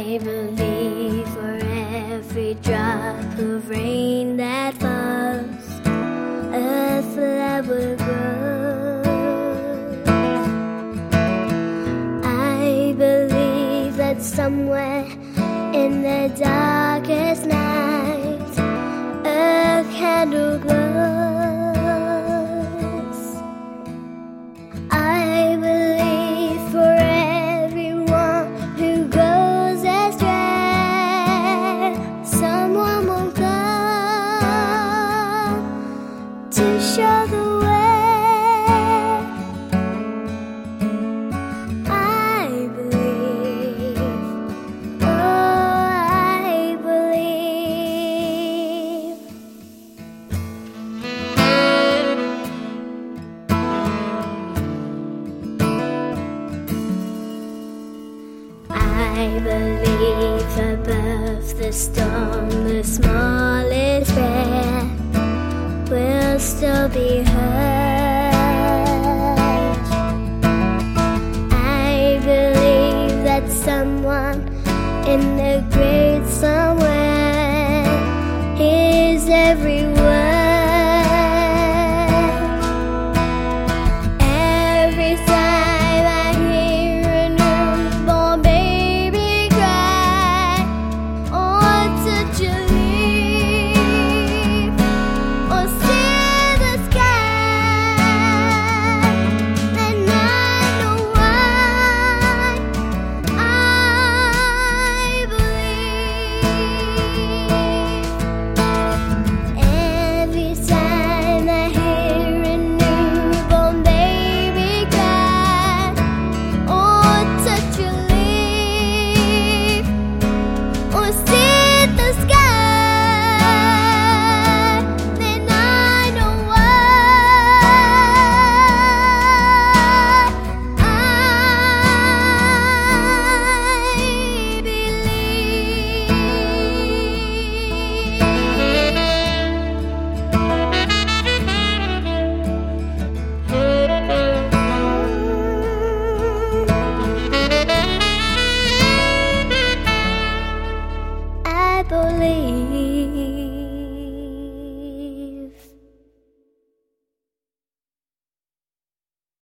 I believe for every drop of rain that falls. A flower grows. I believe that somewhere in the darkest night, a candle. I believe above the storm, the smallest bear will still be heard. I believe that someone in the great somewhere